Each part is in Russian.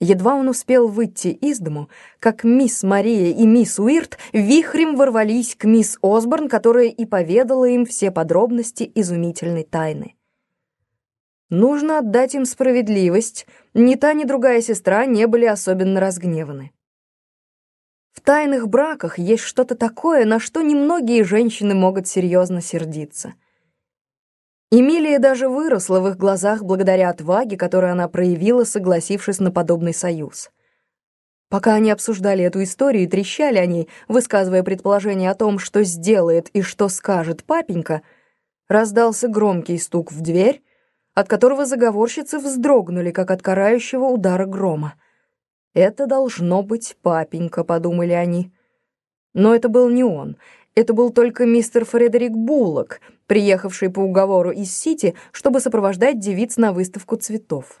Едва он успел выйти из дому, как мисс Мария и мисс Уирт вихрем ворвались к мисс Осборн, которая и поведала им все подробности изумительной тайны. Нужно отдать им справедливость, ни та, ни другая сестра не были особенно разгневаны. В тайных браках есть что-то такое, на что немногие женщины могут серьезно сердиться — Эмилия даже выросла в их глазах благодаря отваге, которую она проявила, согласившись на подобный союз. Пока они обсуждали эту историю и трещали о ней, высказывая предположение о том, что сделает и что скажет папенька, раздался громкий стук в дверь, от которого заговорщицы вздрогнули, как от карающего удара грома. «Это должно быть папенька», — подумали они. Но это был не он. Это был только мистер Фредерик Буллок, приехавший по уговору из Сити, чтобы сопровождать девиц на выставку цветов.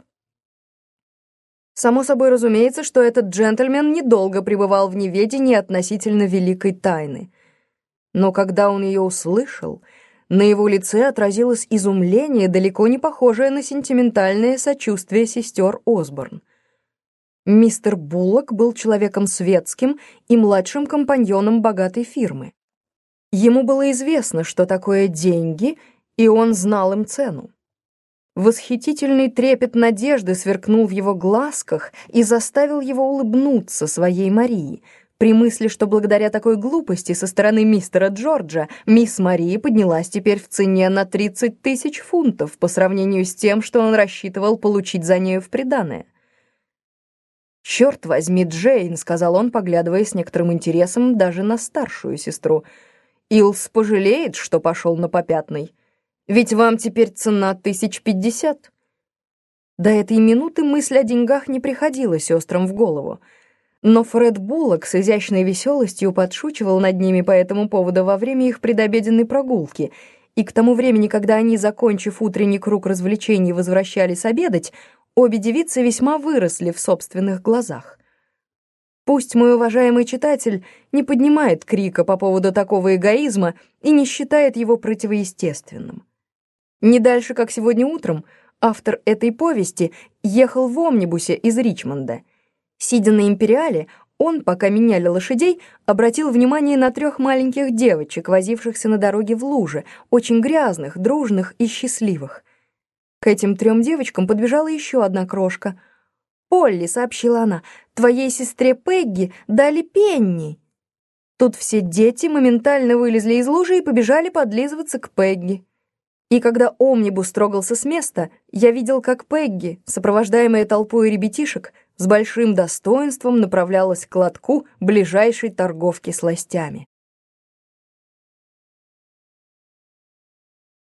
Само собой разумеется, что этот джентльмен недолго пребывал в неведении относительно великой тайны. Но когда он ее услышал, на его лице отразилось изумление, далеко не похожее на сентиментальное сочувствие сестер Осборн. Мистер Буллок был человеком светским и младшим компаньоном богатой фирмы. Ему было известно, что такое деньги, и он знал им цену. Восхитительный трепет надежды сверкнул в его глазках и заставил его улыбнуться своей Марии, при мысли, что благодаря такой глупости со стороны мистера Джорджа мисс Мария поднялась теперь в цене на 30 тысяч фунтов по сравнению с тем, что он рассчитывал получить за нею в приданое. «Черт возьми, Джейн», — сказал он, поглядывая с некоторым интересом даже на старшую сестру — Илс пожалеет, что пошел на попятный. Ведь вам теперь цена тысяч пятьдесят. До этой минуты мысль о деньгах не приходила сестрам в голову. Но Фред Буллок с изящной веселостью подшучивал над ними по этому поводу во время их предобеденной прогулки, и к тому времени, когда они, закончив утренний круг развлечений, возвращались обедать, обе девицы весьма выросли в собственных глазах. Пусть мой уважаемый читатель не поднимает крика по поводу такого эгоизма и не считает его противоестественным. Не дальше, как сегодня утром, автор этой повести ехал в омнибусе из Ричмонда. Сидя на империале, он, пока меняли лошадей, обратил внимание на трех маленьких девочек, возившихся на дороге в луже, очень грязных, дружных и счастливых. К этим трем девочкам подбежала еще одна крошка — «Полли», — сообщила она, — «твоей сестре Пегги дали пенни». Тут все дети моментально вылезли из лужи и побежали подлизываться к Пегги. И когда омнибус трогался с места, я видел, как Пегги, сопровождаемая толпой ребятишек, с большим достоинством направлялась к лотку ближайшей торговки сластями.